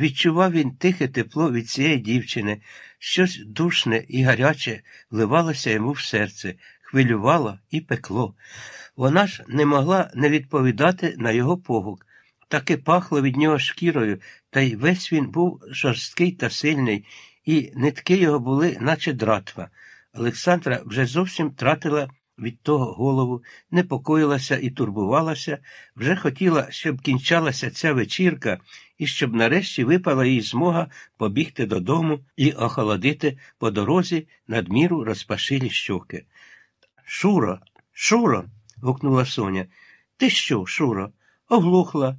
відчував він тихе тепло від цієї дівчини, щось душне і гаряче вливалося йому в серце, хвилювало і пекло. Вона ж не могла не відповідати на його погук. Таки пахло від нього шкірою, та й весь він був жорсткий та сильний, і нитки його були, наче дратва. Олександра вже зовсім тратила від того голову, непокоїлася і турбувалася, вже хотіла, щоб кінчалася ця вечірка, і щоб нарешті випала їй змога побігти додому і охолодити по дорозі надміру розпашилі щоки. Шуро, Шуро. гукнула Соня. Ти що, Шуро? Оглухла.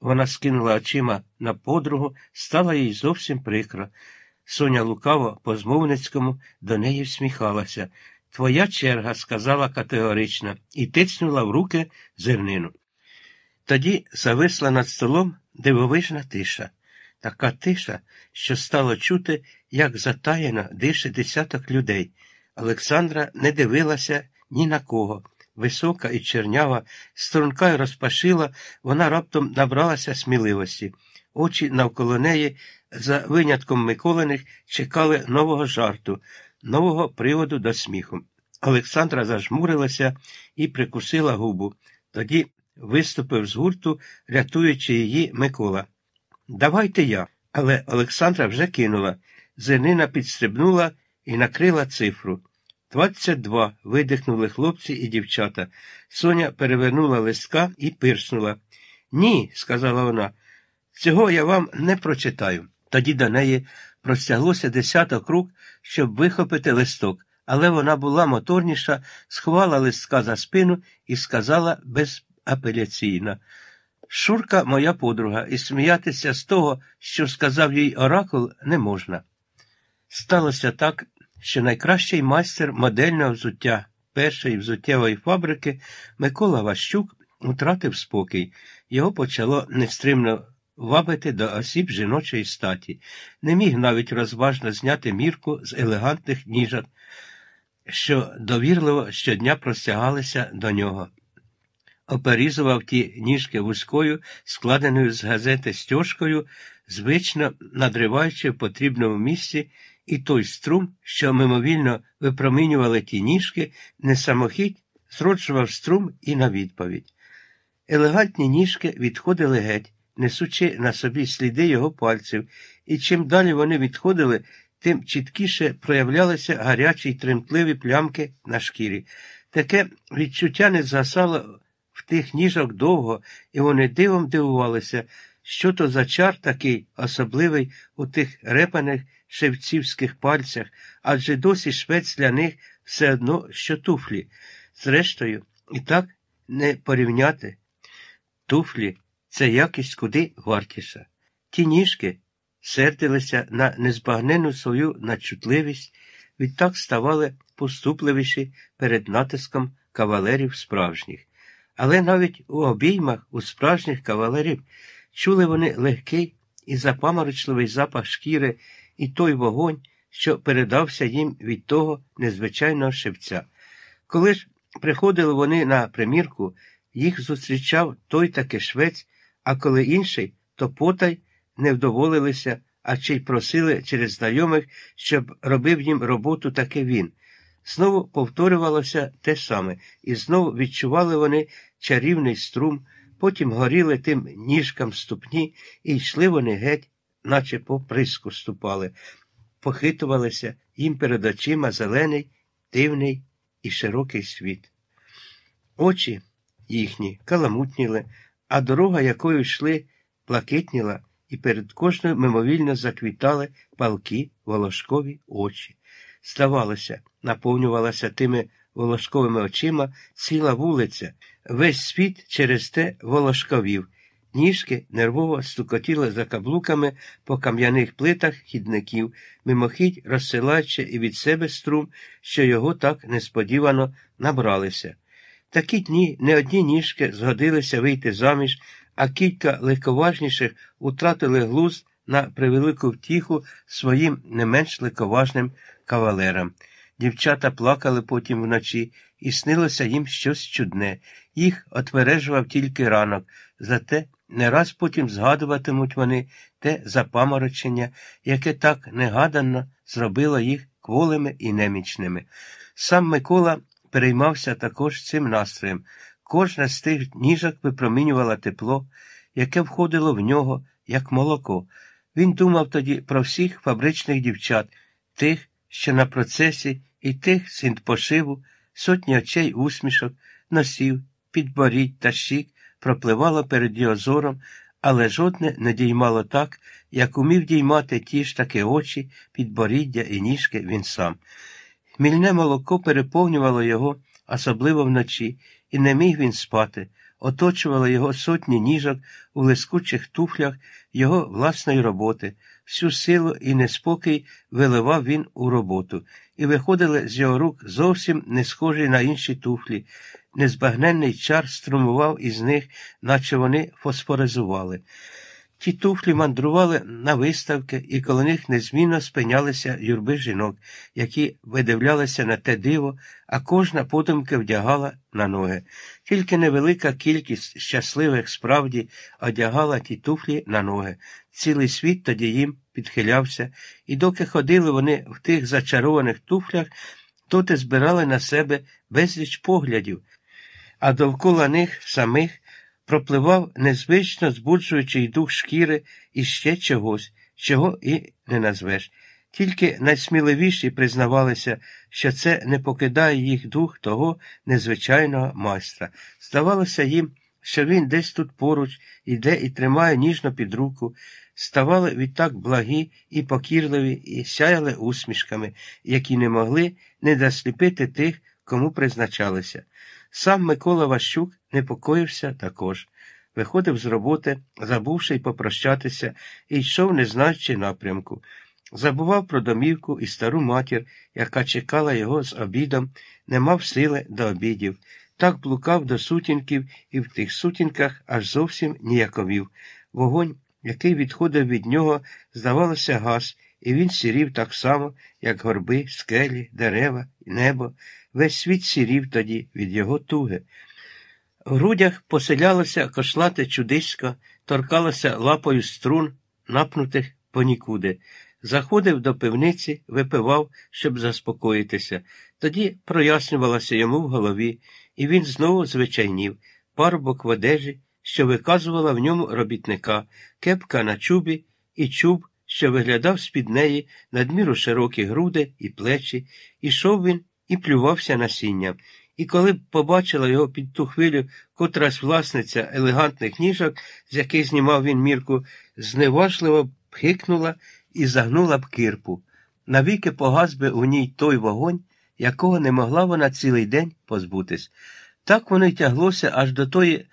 Вона скинула очима на подругу, стала їй зовсім прикро. Соня лукаво по змовницькому до неї всміхалася. Твоя черга, сказала категорично, і тицнула в руки зернину. Тоді зависла над столом дивовижна тиша, така тиша, що стало чути, як затаєно дише десяток людей. Олександра не дивилася ні на кого. Висока і чернява, струнка й розпашила, вона раптом набралася сміливості. Очі навколо неї, за винятком Миколиних, чекали нового жарту, нового приводу до сміху. Олександра зажмурилася і прикусила губу. Тоді виступив з гурту, рятуючи її Микола. Давайте я. Але Олександра вже кинула. Зернина підстрибнула і накрила цифру. Двадцять два. видихнули хлопці і дівчата. Соня перевернула листка і пирснула. Ні, сказала вона, цього я вам не прочитаю. Тоді до неї простяглося десяток рук, щоб вихопити листок, але вона була моторніша, сховала листка за спину і сказала безапеляційно. Шурка моя подруга, і сміятися з того, що сказав їй оракул, не можна. Сталося так, що найкращий майстер модельного взуття першої взуттєвої фабрики Микола Ващук втратив спокій. Його почало нестримно вабити до осіб жіночої статі, не міг навіть розважно зняти мірку з елегантних ніжок, що довірливо щодня простягалися до нього. Оперізував ті ніжки вузькою, складеною з газети стяжкою, звично надриваючи в потрібному місці, і той струм, що мимовільно випромінювали ті ніжки, не самохідь, зроджував струм і на відповідь. Елегантні ніжки відходили геть, несучи на собі сліди його пальців, і чим далі вони відходили, тим чіткіше проявлялися гарячі й тремтливі плямки на шкірі. Таке відчуття не згасало в тих ніжок довго, і вони дивом дивувалися, що то за чар такий особливий у тих репаних шевцівських пальцях, адже досі швець для них все одно, що туфлі. Зрештою, і так не порівняти. Туфлі це якість куди вартіша. Ті ніжки сердилися на незбагнену свою надчутливість, відтак ставали поступливіші перед натиском кавалерів справжніх. Але навіть у обіймах у справжніх кавалерів чули вони легкий і запаморочливий запах шкіри і той вогонь, що передався їм від того незвичайного шевця. Коли ж приходили вони на примірку, їх зустрічав той таки швець, а коли інший, то потай не вдоволилися, а чи й просили через знайомих, щоб робив їм роботу таки він. Знову повторювалося те саме, і знову відчували вони чарівний струм, потім горіли тим ніжкам ступні, і йшли вони геть, наче по приску ступали, похитувалися їм перед очима зелений, дивний і широкий світ. Очі їхні каламутніли, а дорога, якою йшли, плакитніла, і перед кожною мимовільно заквітали палки волошкові очі. Здавалося, наповнювалася тими волошковими очима ціла вулиця, весь світ через те волошковів. Ніжки нервово стукотіли за каблуками по кам'яних плитах хідників, мимохідь розсилаючи і від себе струм, що його так несподівано набралися. Такі дні не одні ніжки згодилися вийти заміж, а кілька легковажніших утратили глузд на превелику втіху своїм не менш легковажним кавалерам. Дівчата плакали потім вночі, і снилося їм щось чудне. Їх отвережував тільки ранок, зате Не раз потім згадуватимуть вони те запаморочення, яке так негадано зробило їх кволими і немічними. Сам Микола переймався також цим настроєм. Кожна з тих ніжок випромінювала тепло, яке входило в нього, як молоко. Він думав тоді про всіх фабричних дівчат, тих, що на процесі, і тих з пошиву, сотні очей усмішок, носів, підборідь та щік пропливало перед його зором, але жодне не діймало так, як умів діймати ті ж таки очі, підборіддя і ніжки він сам. Мільне молоко переповнювало його, особливо вночі, і не міг він спати, оточували його сотні ніжок у лискучих туфлях його власної роботи, всю силу і неспокій виливав він у роботу, і виходили з його рук зовсім не схожі на інші туфлі. Незбагненний чар струмував із них, наче вони фосфоризували. Ті туфлі мандрували на виставки, і коло них незмінно спинялися юрби жінок, які видивлялися на те диво, а кожна подумки вдягала на ноги. Тільки невелика кількість щасливих справді одягала ті туфлі на ноги. Цілий світ тоді їм підхилявся, і доки ходили вони в тих зачарованих туфлях, доти збирали на себе безліч поглядів, а довкола них самих пропливав незвично збуджуючий дух шкіри і ще чогось, чого і не назвеш. Тільки найсміливіші признавалися, що це не покидає їх дух того незвичайного майстра. Здавалося їм, що він десь тут поруч іде і тримає ніжно під руку, ставали відтак благі і покірливі, і сяяли усмішками, які не могли не засліпити тих, кому призначалися. Сам Микола Ващук непокоївся також. Виходив з роботи, забувши й попрощатися, і йшов, не знаючи напрямку. Забував про домівку і стару матір, яка чекала його з обідом, не мав сили до обідів. Так блукав до сутінків і в тих сутінках аж зовсім ніяковів. Вогонь, який відходив від нього, здавалося, газ, і він сірів так само, як горби, скелі, дерева небо. Весь світ сірів тоді від його туги. В грудях поселялося кошлате чудисько, торкалося лапою струн, напнутих понікуди. Заходив до пивниці, випивав, щоб заспокоїтися. Тоді прояснювалося йому в голові, і він знову звичайнів, парубок в одежі, що виказувала в ньому робітника, кепка на чубі і чуб, що виглядав з-під неї надміру широкі груди і плечі, ішов він і плювався насінням. І коли б побачила його під ту хвилю котрась власниця елегантних ніжок, з яких знімав він мірку, зневажливо б хикнула і загнула б кирпу. Навіки погас би у ній той вогонь, якого не могла вона цілий день позбутись. Так воно й тяглося аж до тої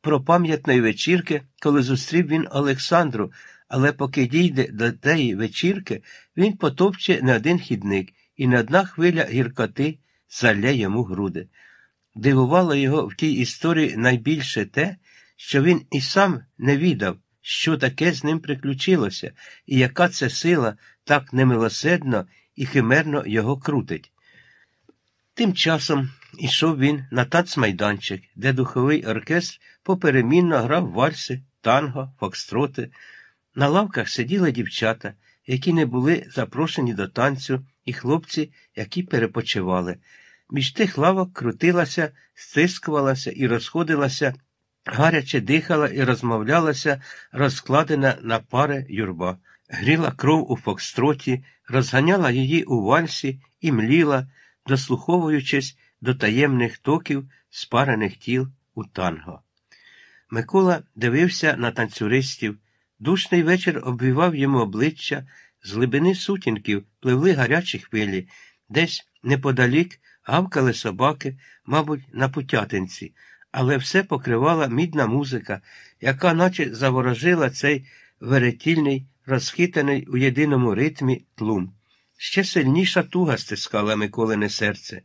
пропам'ятної вечірки, коли зустрів він Олександру, але поки дійде до тієї вечірки, він потопче не один хідник, і не одна хвиля гіркоти залє йому груди. Дивувало його в тій історії найбільше те, що він і сам не відав, що таке з ним приключилося, і яка це сила так немилосердно і химерно його крутить. Тим часом ішов він на тацмайданчик, де духовий оркестр поперемінно грав вальси, танго, фокстроти. На лавках сиділи дівчата, які не були запрошені до танцю, і хлопці, які перепочивали. Між тих лавок крутилася, стискувалася і розходилася, гаряче дихала і розмовлялася, розкладена на пари юрба, гріла кров у фокстроті, розганяла її у вальсі і мліла, дослуховуючись до таємних токів спарених тіл у танго. Микола дивився на танцюристів. Душний вечір обвівав йому обличчя, з глибини сутінків пливли гарячі хвилі, десь неподалік гавкали собаки, мабуть, на путятинці, але все покривала мідна музика, яка наче заворожила цей веретільний, розхитаний у єдиному ритмі тлум. Ще сильніша туга стискала Миколине серце.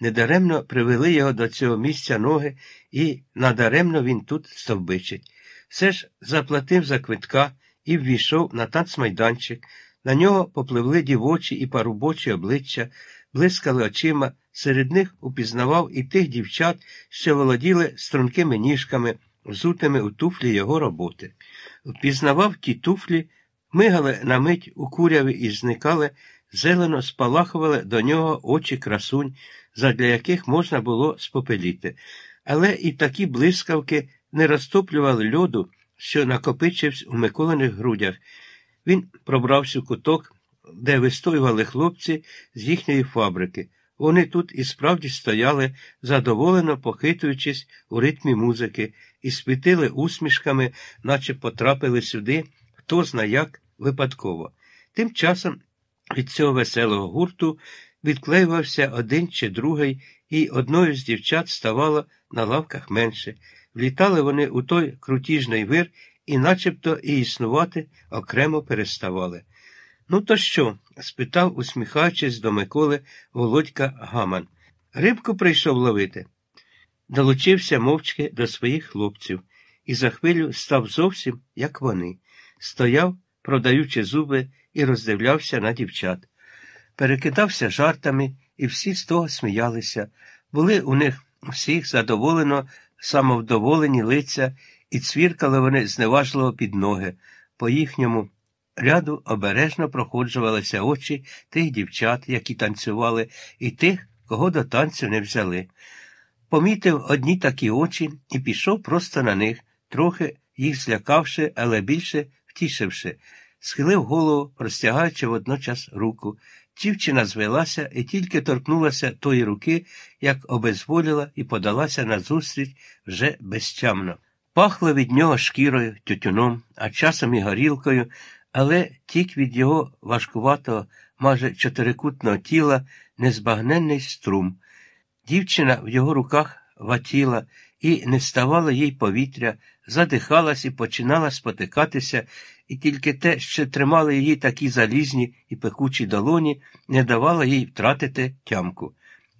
Недаремно привели його до цього місця ноги, і надаремно він тут стовбичить. Все ж заплатив за квитка і ввійшов на танцмайданчик. На нього попливли дівочі і парубочі обличчя, блискали очима, серед них упізнавав і тих дівчат, що володіли стрункими ніжками, взутими у туфлі його роботи. Впізнавав ті туфлі, мигали на мить у куряві і зникали, зелено спалахували до нього очі красунь, задля яких можна було спопеліти. Але і такі блискавки не розтоплювали льоду, що накопичився у Миколиних грудях. Він пробрався в куток, де вистоювали хлопці з їхньої фабрики. Вони тут і справді стояли, задоволено похитуючись у ритмі музики, і світили усмішками, наче потрапили сюди, хто зна як випадково. Тим часом від цього веселого гурту відклеювався один чи другий, і одною з дівчат ставало на лавках менше. Влітали вони у той крутіжний вир і начебто і існувати окремо переставали. Ну, то що? спитав, усміхаючись до Миколи Володька Гаман. Рибку прийшов ловити. Долучився мовчки до своїх хлопців і за хвилю став зовсім, як вони, стояв, продаючи зуби, і роздивлявся на дівчат. Перекидався жартами, і всі з того сміялися. Були у них всіх задоволено самовдоволені лиця, і цвіркали вони зневажливо під ноги. По їхньому ряду обережно проходжувалися очі тих дівчат, які танцювали, і тих, кого до танцю не взяли. Помітив одні такі очі і пішов просто на них, трохи їх злякавши, але більше втішивши, схилив голову, простягаючи водночас руку. Дівчина звелася і тільки торкнулася тої руки, як обезволіла і подалася назустріч вже безтямно. Пахло від нього шкірою, тютюном, а часом і горілкою, але тік від його важкуватого, майже чотирикутного тіла незбагненний струм. Дівчина в його руках ватіла і не ставало їй повітря, задихалась і починала спотикатися, і тільки те, що тримали її такі залізні і пекучі долоні, не давало їй втратити тямку.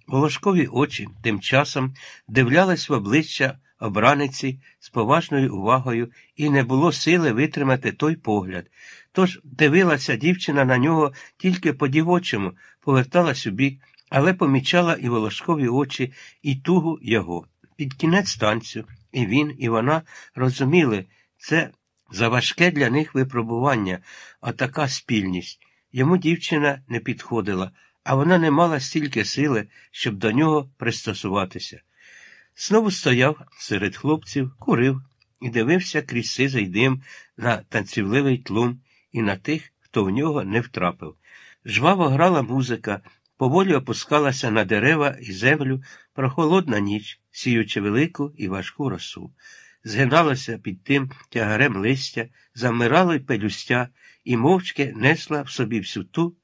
Волошкові очі тим часом дивлялись в обличчя обраниці з поважною увагою, і не було сили витримати той погляд. Тож дивилася дівчина на нього тільки по дівочому, поверталась у бік, але помічала і волошкові очі, і тугу його. Під кінець танцю і він, і вона розуміли, це заважке для них випробування, а така спільність. Йому дівчина не підходила, а вона не мала стільки сили, щоб до нього пристосуватися. Знову стояв серед хлопців, курив і дивився крізь сизий дим на танцівливий тлум і на тих, хто в нього не втрапив. Жваво грала музика, поволі опускалася на дерева і землю прохолодна ніч, сіючи велику і важку росу. Згиналося під тим тягарем листя, замирали пелюстя, і мовчки несла в собі всю ту